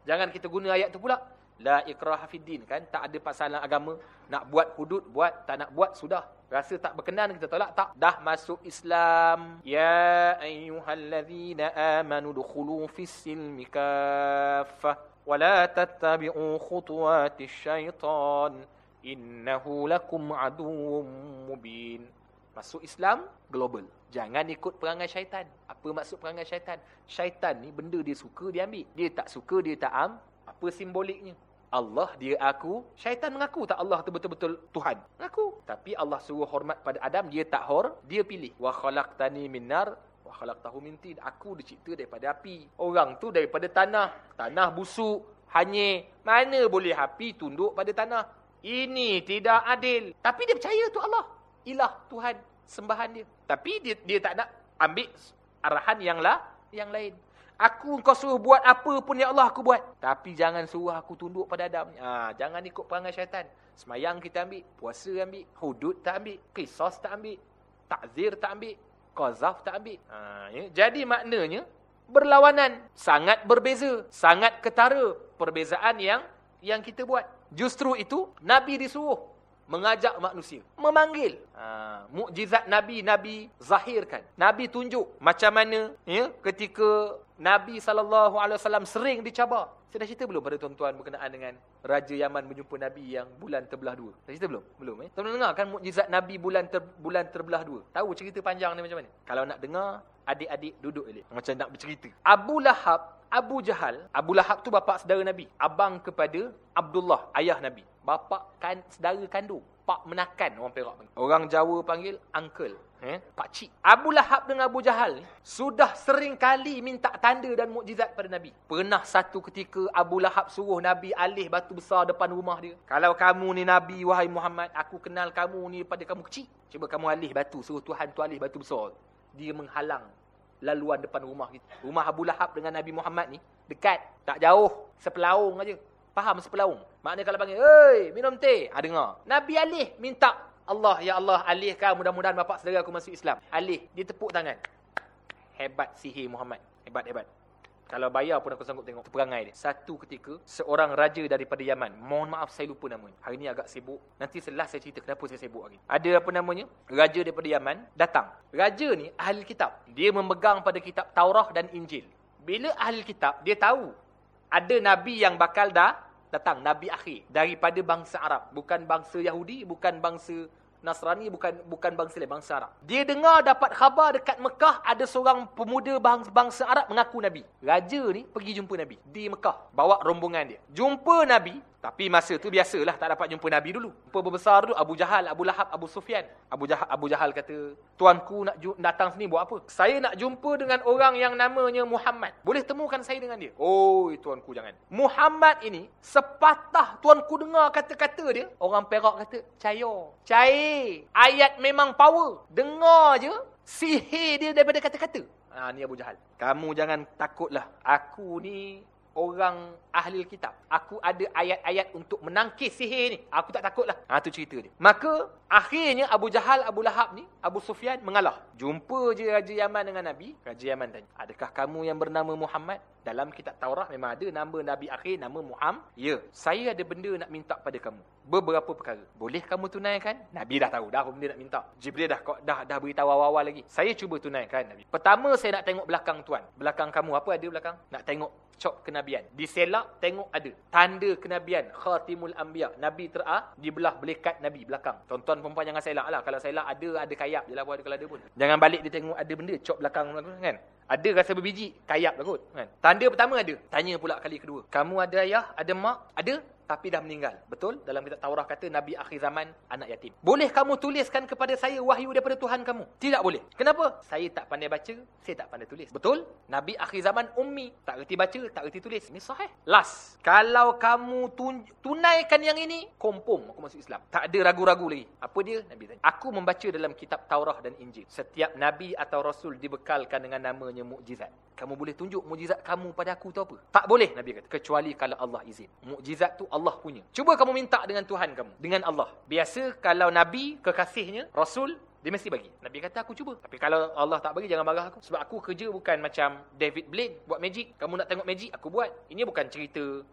Jangan kita guna ayat tu pula. La ikraha fiddin kan tak ada pasalan agama nak buat hudud buat tak nak buat sudah rasa tak berkenan kita tolak tak dah masuk Islam ya ayyuhallazina amanu dukhulu fis silmi la tattabi'u khutuwatis syaitan innahu lakum aduwwum mubin masuk Islam global Jangan ikut perangai syaitan. Apa maksud perangai syaitan? Syaitan ni benda dia suka dia ambil. Dia tak suka dia tak am. Apa simboliknya? Allah dia aku. Syaitan mengaku tak Allah tu betul-betul Tuhan. Mengaku. Tapi Allah suruh hormat pada Adam. Dia tak hor. Dia pilih. Minnar. Wa khalaqtahu min tin. Aku dicipta daripada api. Orang tu daripada tanah. Tanah busuk. Hanyir. Mana boleh api tunduk pada tanah? Ini tidak adil. Tapi dia percaya tu Allah. Ilah Tuhan sembahan dia. Tapi dia dia tak nak ambil arahan yang lah yang lain. Aku kau suruh buat apa pun ya Allah aku buat. Tapi jangan suruh aku tunduk pada Adam. Ha, jangan ikut perangai syaitan. Semayang kita ambil, puasa ambil, hudud tak ambil, qisas tak ambil, takzir tak ambil. Qazaf tak ambil. Ha, ya. Jadi maknanya berlawanan, sangat berbeza, sangat ketara perbezaan yang yang kita buat. Justru itu Nabi disuruh mengajak manusia, memanggil. Ha, mukjizat Nabi Nabi zahirkan. Nabi tunjuk macam mana ya ketika Nabi sallallahu alaihi wasallam sering dicabar. Saya dah cerita belum pada tuan-tuan berkenaan dengan Raja Yaman berjumpa Nabi yang bulan terbelah dua? Dah cerita belum? Belum eh? Tuan-tuan dengar kan mukjizat Nabi bulan ter, bulan terbelah dua? Tahu cerita panjang ni macam mana? Kalau nak dengar, adik-adik duduk elok. Macam nak bercerita. Abu Lahab, Abu Jahal, Abu Lahab tu bapa saudara Nabi. Abang kepada Abdullah, ayah Nabi. Bapa kan saudara kandung. Pak menakan orang Perak panggil. Orang Jawa panggil uncle. Eh? Pak cik. Abu Lahab dengan Abu Jahal sudah sering kali minta tanda dan mukjizat pada Nabi. Pernah satu ketika Abu Lahab suruh Nabi alih batu besar depan rumah dia. Kalau kamu ni Nabi, wahai Muhammad, aku kenal kamu ni daripada kamu kecil. Cuba kamu alih batu, suruh Tuhan tu alih batu besar. Dia menghalang laluan depan rumah kita. Rumah Abu Lahab dengan Nabi Muhammad ni dekat, tak jauh, sepelaung aja. Faham sepelaung? Maknanya kalau panggil, "Hei, minum teh." Ha dengar. Nabi alih minta Allah, ya Allah, alihkan mudah-mudahan bapa saudara aku masuk Islam. Alih, dia tepuk tangan. Hebat sihir Muhammad. Hebat, hebat. Kalau bayar pun aku sanggup tengok perangai dia. Satu ketika, seorang raja daripada Yaman. Mohon maaf saya lupa namanya. Hari ni agak sibuk. Nanti setelah saya cerita kenapa saya sibuk hari. Ada apa namanya? Raja daripada Yaman datang. Raja ni ahli kitab. Dia memegang pada kitab Taurah dan Injil. Bila ahli kitab, dia tahu ada nabi yang bakal dah datang nabi akhir daripada bangsa Arab bukan bangsa Yahudi bukan bangsa Nasrani bukan bukan bangsa lain bangsa Arab. Dia dengar dapat khabar dekat Mekah ada seorang pemuda bangsa, bangsa Arab mengaku nabi. Raja ni pergi jumpa nabi di Mekah bawa rombongan dia. Jumpa nabi tapi masa tu biasalah tak dapat jumpa Nabi dulu. Jumpa besar dulu Abu Jahal, Abu Lahab, Abu Sufyan. Abu Jahal, Abu Jahal kata, "Tuanku nak datang sini buat apa?" "Saya nak jumpa dengan orang yang namanya Muhammad. Boleh temukan saya dengan dia?" "Oh, tuanku jangan." Muhammad ini sepatah tuanku dengar kata-kata dia, orang Perak kata, "Cair." Cair. Ayat memang power. Dengar je sihir dia daripada kata-kata. Ha, ni Abu Jahal. Kamu jangan takutlah. Aku ni orang ahli kitab. Aku ada ayat-ayat untuk menangkis sihir ni. Aku tak takutlah. Ha tu cerita dia. Maka akhirnya Abu Jahal, Abu Lahab ni, Abu Sufyan mengalah. Jumpa je Raja Yaman dengan Nabi. Raja Yaman tanya, "Adakah kamu yang bernama Muhammad?" Dalam kitab Taurat memang ada nama Nabi akhir nama Muhammad. Ya, saya ada benda nak minta pada kamu. Beberapa perkara. Boleh kamu tunaikan? Nabi dah tahu dah benda nak minta. Jibril dah dah dah beritahu awal-awal lagi. Saya cuba tunaikan Nabi. Pertama saya nak tengok belakang tuan. Belakang kamu apa ada belakang? Nak tengok cok kenabian. Diselak tengok ada tanda kenabian khatimul anbiya. Nabi terah dibelah belekat Nabi belakang. Tuan-tuan perempuan jangan selak lah. Kalau selak ada ada kayap jelah buat kalau ada pun. Jangan balik dia tengok ada benda cok belakang kan. Ada rasa berbiji, kayap lah kot. Kan? Tanda pertama ada. Tanya pula kali kedua. Kamu ada ayah, ada mak? Ada? Tapi dah meninggal. Betul? Dalam kitab Taurah kata Nabi akhir zaman anak yatim. Boleh kamu tuliskan kepada saya wahyu daripada Tuhan kamu? Tidak boleh. Kenapa? Saya tak pandai baca, saya tak pandai tulis. Betul? Nabi akhir zaman ummi. Tak reti baca, tak reti tulis. Ini sahih. Last. Kalau kamu tun tunaikan yang ini, kompom aku masuk Islam. Tak ada ragu-ragu lagi. Apa dia? Nabi tanya. Aku membaca dalam kitab Taurah dan Injil. Setiap Nabi atau Rasul dibekalkan dengan namanya mukjizat. Kamu boleh tunjuk mukjizat kamu pada aku tu apa? Tak boleh, Nabi kata. Kecuali kalau Allah izin. Mukjizat tu Allah punya. Cuba kamu minta dengan Tuhan kamu. Dengan Allah. Biasa kalau Nabi, kekasihnya, Rasul, dia mesti bagi. Nabi kata, aku cuba. Tapi kalau Allah tak bagi, jangan marah aku. Sebab aku kerja bukan macam David Blaine. Buat magic. Kamu nak tengok magic, aku buat. Ini bukan cerita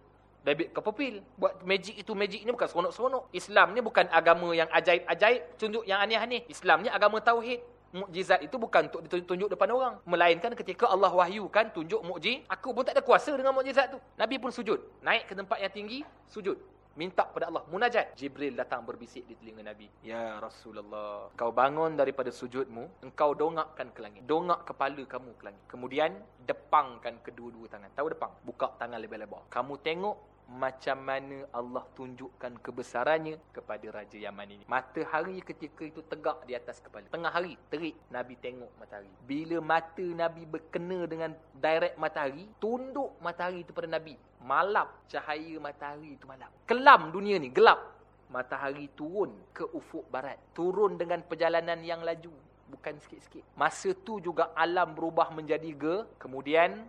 David Copperfield. Buat magic itu, magic ini bukan seronok-seronok. Islam ni bukan agama yang ajaib-ajaib. Tunjuk yang aneh-aneh. Islam ni agama tauhid mukjizat itu bukan untuk ditunjuk depan orang. Melainkan ketika Allah wahyukan tunjuk mukjiz, aku pun tak ada kuasa dengan mukjizat tu. Nabi pun sujud. Naik ke tempat yang tinggi, sujud. Minta kepada Allah. Munajat. Jibril datang berbisik di telinga Nabi. Ya Rasulullah. Kau bangun daripada sujudmu. Engkau dongakkan ke langit. Dongak kepala kamu ke langit. Kemudian, depangkan kedua-dua tangan. Tahu depang? Buka tangan lebar-lebar. Kamu tengok macam mana Allah tunjukkan kebesarannya kepada Raja Yaman ini. Matahari ketika itu tegak di atas kepala. Tengah hari, terik. Nabi tengok matahari. Bila mata Nabi berkena dengan direct matahari, tunduk matahari itu pada Nabi. Malap cahaya matahari itu malap. Kelam dunia ni, gelap. Matahari turun ke ufuk barat. Turun dengan perjalanan yang laju. Bukan sikit-sikit. Masa tu juga alam berubah menjadi ge. Kemudian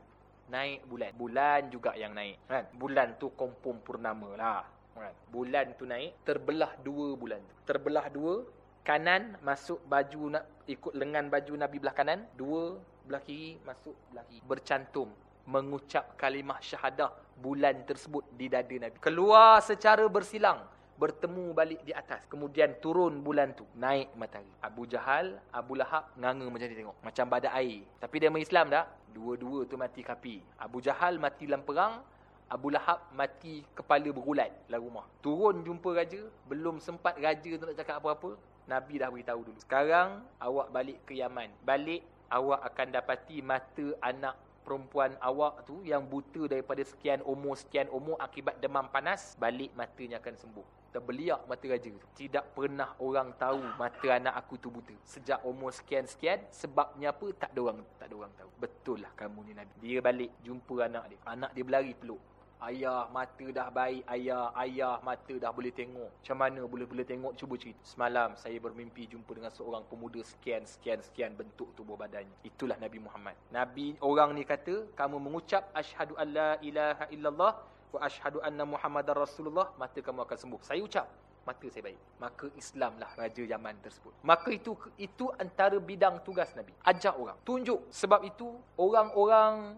naik bulan. Bulan juga yang naik. Kan? Bulan tu kompom purnama lah. Kan? Bulan tu naik, terbelah dua bulan tu. Terbelah dua, kanan masuk baju nak ikut lengan baju Nabi belah kanan, dua belah kiri masuk belah kiri. Bercantum mengucap kalimah syahadah bulan tersebut di dada Nabi. Keluar secara bersilang, bertemu balik di atas. Kemudian turun bulan tu, naik matahari. Abu Jahal, Abu Lahab nganga macam ni tengok, macam badak air. Tapi dia Islam dah. Dua-dua tu mati kapi. Abu Jahal mati dalam perang, Abu Lahab mati kepala berulat dalam rumah. Turun jumpa raja, belum sempat raja tu nak cakap apa-apa, Nabi dah beritahu dulu. Sekarang awak balik ke Yaman. Balik awak akan dapati mata anak perempuan awak tu yang buta daripada sekian umur sekian umur akibat demam panas, balik matanya akan sembuh. Terbeliak mata raja tu. Tidak pernah orang tahu mata anak aku tu buta. Sejak umur sekian-sekian, sebabnya apa? Tak ada orang tak ada orang tahu. Betul lah kamu ni Nabi. Dia balik jumpa anak dia. Anak dia berlari peluk. Ayah mata dah baik, ayah, ayah mata dah boleh tengok. Macam mana boleh boleh tengok? Cuba cerita. Semalam saya bermimpi jumpa dengan seorang pemuda sekian, sekian, sekian bentuk tubuh badannya. Itulah Nabi Muhammad. Nabi orang ni kata, kamu mengucap asyhadu alla ilaha illallah wa asyhadu anna Muhammadar Rasulullah, mata kamu akan sembuh. Saya ucap, mata saya baik. Maka Islamlah raja zaman tersebut. Maka itu itu antara bidang tugas Nabi. Ajak orang, tunjuk. Sebab itu orang-orang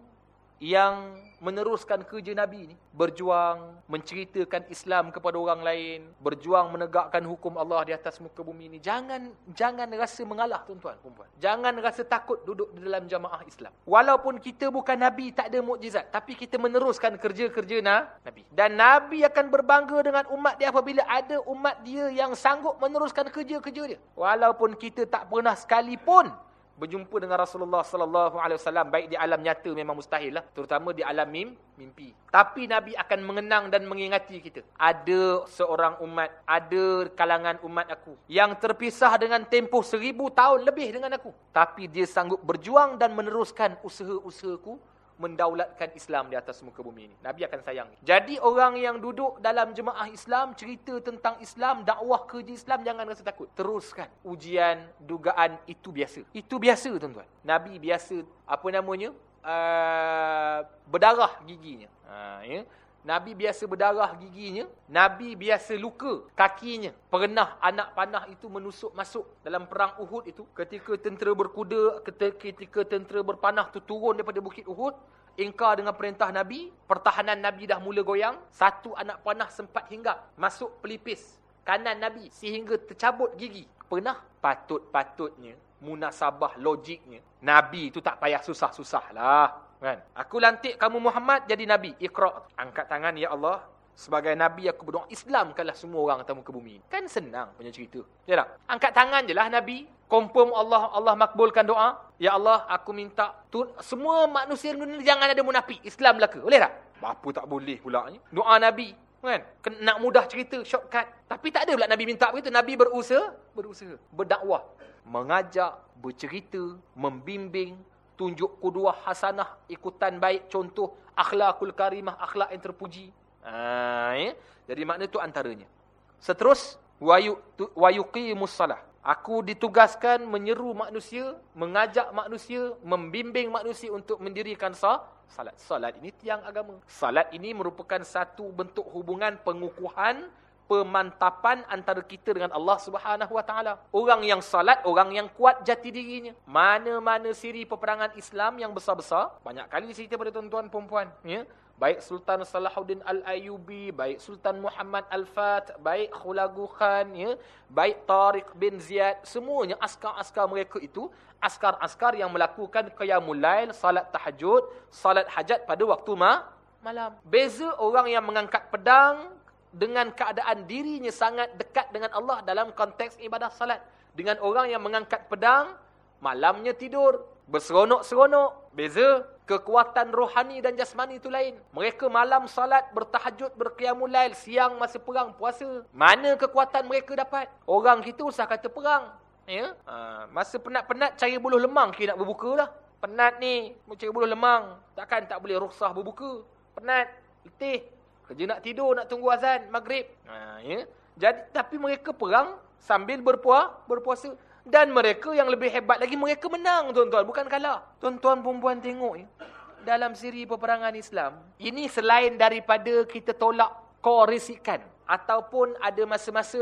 yang meneruskan kerja Nabi ni berjuang menceritakan Islam kepada orang lain berjuang menegakkan hukum Allah di atas muka bumi ini jangan jangan rasa mengalah tuan-tuan puan jangan rasa takut duduk di dalam jamaah Islam. Walaupun kita bukan nabi tak ada mukjizat tapi kita meneruskan kerja-kerja na nabi. Dan nabi akan berbangga dengan umat dia apabila ada umat dia yang sanggup meneruskan kerja-kerja dia. Walaupun kita tak pernah sekalipun berjumpa dengan Rasulullah sallallahu alaihi wasallam baik di alam nyata memang mustahil lah terutama di alam mim, mimpi. Tapi nabi akan mengenang dan mengingati kita. Ada seorang umat ada kalangan umat aku yang terpisah dengan tempoh seribu tahun lebih dengan aku. Tapi dia sanggup berjuang dan meneruskan usaha-usahaku mendaulatkan Islam di atas muka bumi ini. Nabi akan sayang. Jadi orang yang duduk dalam jemaah Islam, cerita tentang Islam, dakwah kerja Islam, jangan rasa takut. Teruskan. Ujian, dugaan, itu biasa. Itu biasa tuan-tuan. Nabi biasa, apa namanya? Uh, berdarah giginya. Uh, ya? Nabi biasa berdarah giginya. Nabi biasa luka kakinya. Pernah anak panah itu menusuk masuk dalam perang Uhud itu. Ketika tentera berkuda, ketika tentera berpanah itu turun daripada bukit Uhud. Ingkar dengan perintah Nabi. Pertahanan Nabi dah mula goyang. Satu anak panah sempat hinggap. Masuk pelipis kanan Nabi. Sehingga tercabut gigi. Pernah? Patut-patutnya. Munasabah logiknya. Nabi itu tak payah susah-susah lah. Kan? Aku lantik kamu Muhammad jadi Nabi. Iqra. Angkat tangan, Ya Allah. Sebagai Nabi aku berdoa Islamkanlah semua orang atas muka bumi. Kan senang punya cerita. Ya tak? Angkat tangan je lah Nabi. Confirm Allah Allah makbulkan doa. Ya Allah aku minta. Tu, semua manusia dunia jangan ada munafik. Islam belaka. Boleh tak? Apa tak boleh pula ni? Doa Nabi. Kan? Nak mudah cerita, shortcut. Tapi tak ada pula Nabi minta begitu. Nabi berusaha. Berusaha. Berdakwah. Mengajak, bercerita, membimbing, tunjuk kuduah hasanah, ikutan baik, contoh akhlakul karimah, akhlak yang terpuji. Ha, ya? Jadi makna itu antaranya. Seterus, wayuqimus salah. Aku ditugaskan menyeru manusia, mengajak manusia, membimbing manusia untuk mendirikan salat. Salat ini tiang agama. Salat ini merupakan satu bentuk hubungan pengukuhan pemantapan antara kita dengan Allah Subhanahu Wa Taala. Orang yang salat, orang yang kuat jati dirinya. Mana-mana siri peperangan Islam yang besar-besar, banyak kali cerita pada tuan-tuan perempuan, ya. Baik Sultan Salahuddin Al-Ayubi, baik Sultan Muhammad Al-Fat, baik Khulagu Khan, ya, baik Tariq bin Ziyad, semuanya askar-askar mereka itu askar-askar yang melakukan qiyamul lail, salat tahajud, salat hajat pada waktu ma malam. Beza orang yang mengangkat pedang dengan keadaan dirinya sangat dekat dengan Allah dalam konteks ibadah salat. Dengan orang yang mengangkat pedang, malamnya tidur, berseronok-seronok. Beza, kekuatan rohani dan jasmani itu lain. Mereka malam salat, bertahajud, berqiyamul lail, siang masa perang, puasa. Mana kekuatan mereka dapat? Orang kita usah kata perang. Ya? Ha, masa penat-penat cari buluh lemang, kita nak berbuka lah. Penat ni, cari buluh lemang. Takkan tak boleh rukhsah berbuka. Penat, letih. Kerja nak tidur, nak tunggu azan, maghrib. Ha, ya? Jadi, tapi mereka perang sambil berpuas, berpuasa. Dan mereka yang lebih hebat lagi, mereka menang tuan-tuan. Bukan kalah. Tuan-tuan perempuan tengok ya. Dalam siri peperangan Islam. Ini selain daripada kita tolak korisikan. Ataupun ada masa-masa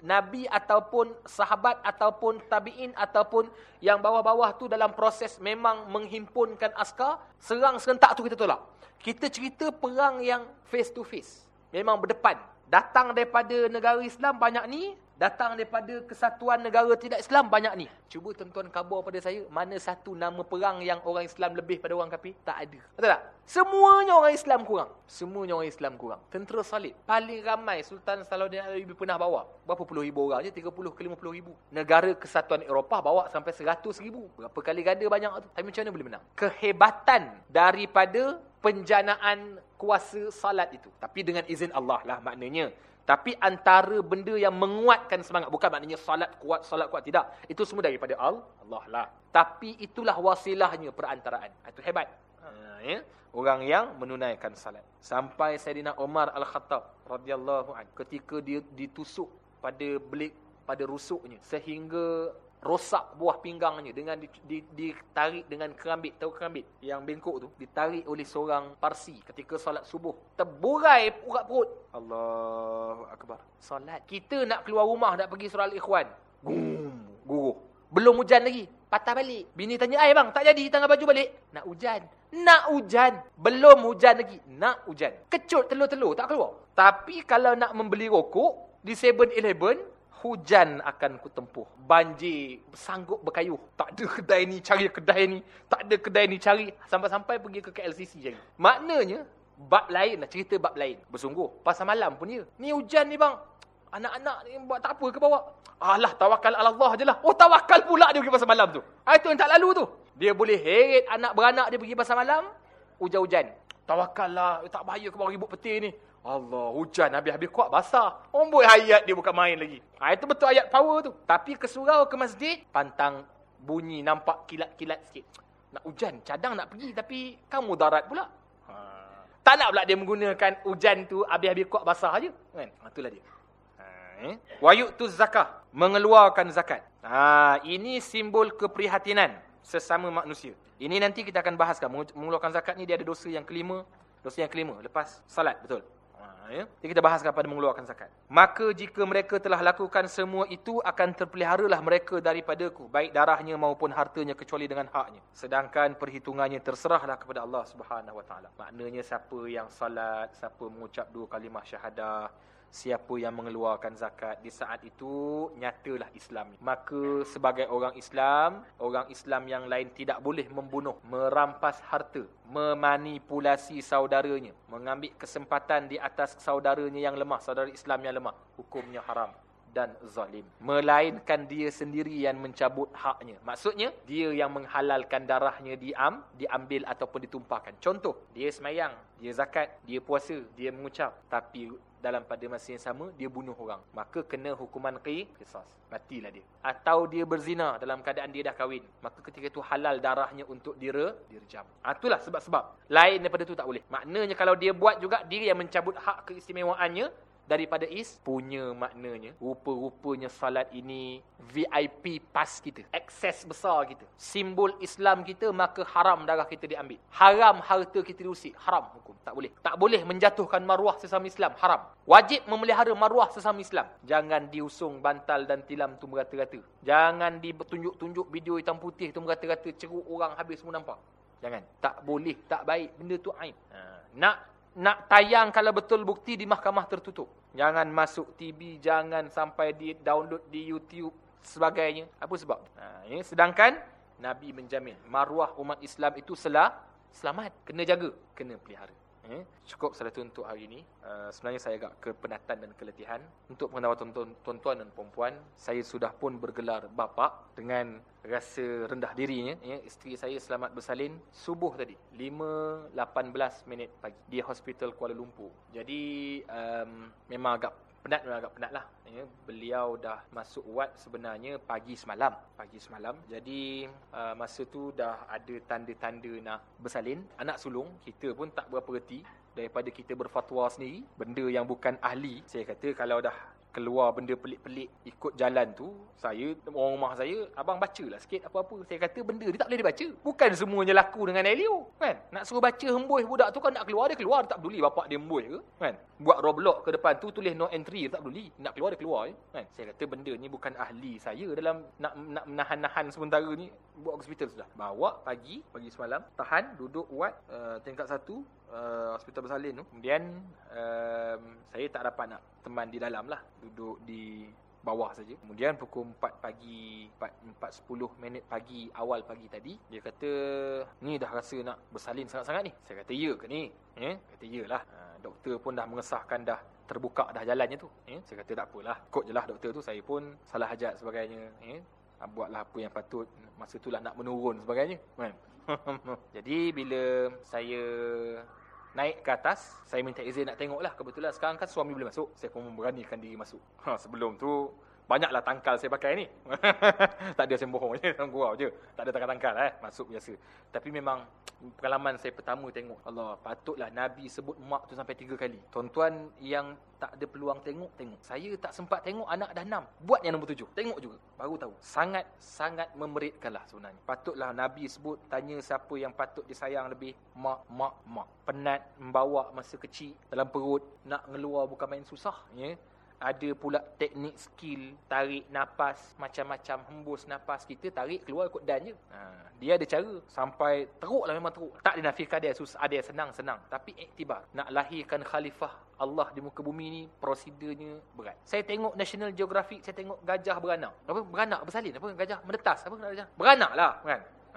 Nabi ataupun sahabat ataupun tabi'in ataupun yang bawah-bawah tu dalam proses memang menghimpunkan askar, serang serentak tu kita tolak. Kita cerita perang yang face to face. Memang berdepan. Datang daripada negara Islam banyak ni, datang daripada kesatuan negara tidak Islam banyak ni. Cuba tuan-tuan kabar pada saya, mana satu nama perang yang orang Islam lebih pada orang kafir? Tak ada. Betul tak? Semuanya orang Islam kurang. Semuanya orang Islam kurang. Tentera salib. Paling ramai Sultan Salahuddin Ayyubi pernah bawa. Berapa puluh ribu orang je? 30 ke 50 ribu. Negara kesatuan Eropah bawa sampai 100 ribu. Berapa kali ganda banyak tu. Tapi macam mana boleh menang? Kehebatan daripada penjanaan kuasa salat itu. Tapi dengan izin Allah lah maknanya. Tapi antara benda yang menguatkan semangat. Bukan maknanya salat kuat, salat kuat. Tidak. Itu semua daripada Allah lah. Tapi itulah wasilahnya perantaraan. Itu hebat. Ha, ya? Orang yang menunaikan salat. Sampai Sayyidina Umar Al-Khattab radhiyallahu anhu ketika dia ditusuk pada belik pada rusuknya sehingga rosak buah pinggangnya dengan ditarik dengan kerambit. Tahu kerambit yang bengkok tu? Ditarik oleh seorang Parsi ketika solat subuh. Terburai urat perut Allahu akbar. Solat kita nak keluar rumah nak pergi surah al-ikhwan. Gum guruh. Belum hujan lagi. Patah balik. Bini tanya ai bang tak jadi tengah baju balik? Nak hujan. Nak hujan. Belum hujan lagi. Nak hujan. Kecut telur-telur tak keluar. Tapi kalau nak membeli rokok di 7-Eleven hujan akan kutempuh. Banjir sanggup berkayuh. Tak ada kedai ni cari kedai ni. Tak ada kedai ni cari. Sampai-sampai pergi ke KLCC cari. Maknanya, bab lain lah. Cerita bab lain. Bersungguh. Pasal malam pun dia. Ni hujan ni bang. Anak-anak ni buat tak apa ke bawa? Alah, tawakal Allah je lah. Oh, tawakal pula dia pergi pasal malam tu. Ah, itu yang tak lalu tu. Dia boleh heret anak beranak dia pergi pasal malam. Hujan-hujan. Tawakal lah. Tak bahaya ke bawah ribut peti ni. Allah, hujan habis-habis kuat basah. Omboi ayat dia bukan main lagi. Ha, itu betul ayat power tu. Tapi ke surau ke masjid, pantang bunyi nampak kilat-kilat sikit. Nak hujan, cadang nak pergi tapi kamu darat pula. Ha. Tak nak pula dia menggunakan hujan tu habis-habis kuat basah aja. Kan? Ha, itulah dia. Ha, eh? Wayuk tu zakah. Mengeluarkan zakat. Ha, ini simbol keprihatinan sesama manusia. Ini nanti kita akan bahaskan. Mengeluarkan zakat ni dia ada dosa yang kelima. Dosa yang kelima. Lepas salat. Betul ya. Jadi kita bahaskan pada mengeluarkan zakat. Maka jika mereka telah lakukan semua itu akan terpeliharalah mereka daripadaku baik darahnya maupun hartanya kecuali dengan haknya. Sedangkan perhitungannya terserahlah kepada Allah Subhanahu Taala. Maknanya siapa yang salat, siapa mengucap dua kalimah syahadah, siapa yang mengeluarkan zakat di saat itu nyatalah Islam. Maka sebagai orang Islam, orang Islam yang lain tidak boleh membunuh, merampas harta, memanipulasi saudaranya, mengambil kesempatan di atas saudaranya yang lemah, saudara Islam yang lemah, hukumnya haram dan zalim. Melainkan dia sendiri yang mencabut haknya. Maksudnya, dia yang menghalalkan darahnya diam, diambil ataupun ditumpahkan. Contoh, dia semayang, dia zakat, dia puasa, dia mengucap. Tapi dalam pada masa yang sama dia bunuh orang. Maka kena hukuman qisas. Matilah dia. Atau dia berzina dalam keadaan dia dah kahwin. Maka ketika itu halal darahnya untuk dira dirjam ha, itulah sebab-sebab. Lain daripada itu tak boleh. Maknanya kalau dia buat juga dia yang mencabut hak keistimewaannya daripada is punya maknanya rupa-rupanya salat ini VIP pas kita. Akses besar kita. Simbol Islam kita maka haram darah kita diambil. Haram harta kita diusik. Haram hukum. Tak boleh. Tak boleh menjatuhkan maruah sesama Islam. Haram. Wajib memelihara maruah sesama Islam. Jangan diusung bantal dan tilam tu merata-rata. Jangan ditunjuk-tunjuk video hitam putih tu merata-rata ceruk orang habis semua nampak. Jangan. Tak boleh. Tak baik. Benda tu aib. Ha. nak nak tayang kalau betul bukti di mahkamah tertutup. Jangan masuk TV, jangan sampai di download di YouTube sebagainya. Apa sebab? Ha, ya. Sedangkan Nabi menjamin maruah umat Islam itu selah, selamat. Kena jaga, kena pelihara. Eh, cukup salah tu untuk hari ini. Uh, sebenarnya saya agak kepenatan dan keletihan. Untuk pengetahuan tuan-tuan dan perempuan, saya sudah pun bergelar bapa dengan rasa rendah dirinya. Ya, isteri saya selamat bersalin subuh tadi. 5.18 minit pagi di Hospital Kuala Lumpur. Jadi um, memang agak penat agak penat lah. Ya, beliau dah masuk wad sebenarnya pagi semalam. Pagi semalam. Jadi uh, masa tu dah ada tanda-tanda nak bersalin. Anak sulung kita pun tak berapa reti daripada kita berfatwa sendiri. Benda yang bukan ahli. Saya kata kalau dah keluar benda pelik-pelik ikut jalan tu, saya, orang rumah saya, abang bacalah sikit apa-apa. Saya kata benda dia tak boleh dibaca. Bukan semuanya laku dengan Elio. Kan? Nak suruh baca hembus budak tu kan nak keluar, dia keluar. Dia tak peduli bapak dia hembus ke. Kan? Buat roblox ke depan tu, tulis no entry, dia tak peduli. Nak keluar, dia keluar. Kan? Saya kata benda ni bukan ahli saya dalam nak nak menahan-nahan sementara ni buat hospital sudah. Bawa pagi, pagi semalam, tahan, duduk, buat uh, tingkat satu, uh, hospital bersalin tu. Kemudian um, saya tak dapat nak teman di dalam lah. Duduk di bawah saja. Kemudian pukul 4 pagi, 4, 4.10 minit pagi, awal pagi tadi, dia kata, ni dah rasa nak bersalin sangat-sangat ni. Saya kata, ya ke ni? Eh? Kata, ya lah. Uh, doktor pun dah mengesahkan dah terbuka dah jalannya tu. Eh? Saya kata, tak apalah. Kod je lah doktor tu. Saya pun salah hajat sebagainya. Eh? Buatlah apa yang patut. Masa tu lah nak menurun sebagainya. Kan? Jadi, bila saya naik ke atas, saya minta izin nak tengok lah. Kebetulan sekarang kan suami boleh masuk. Saya pun memberanikan diri masuk. Ha, sebelum tu, banyaklah tangkal saya pakai ni. tak ada saya bohong je, gurau je. Tak ada tangkal-tangkal eh, masuk biasa. Tapi memang pengalaman saya pertama tengok. Allah, patutlah Nabi sebut mak tu sampai tiga kali. Tuan-tuan yang tak ada peluang tengok, tengok. Saya tak sempat tengok, anak dah enam. Buat yang nombor tujuh. Tengok juga. Baru tahu. Sangat-sangat memeritkanlah sebenarnya. Patutlah Nabi sebut, tanya siapa yang patut disayang lebih. Mak, mak, mak. Penat membawa masa kecil dalam perut. Nak ngeluar bukan main susah. Ya? Ada pula teknik skill tarik nafas macam-macam hembus nafas kita tarik keluar ikut dan je. Ha, dia ada cara sampai teruk lah memang teruk. Tak dinafikan dia susah ada yang senang-senang. Tapi iktibar. Nak lahirkan khalifah Allah di muka bumi ni prosedurnya berat. Saya tengok National Geographic saya tengok gajah beranak apa? Beranak bersalin apa? Gajah menetas apa gajah? Beranak lah kan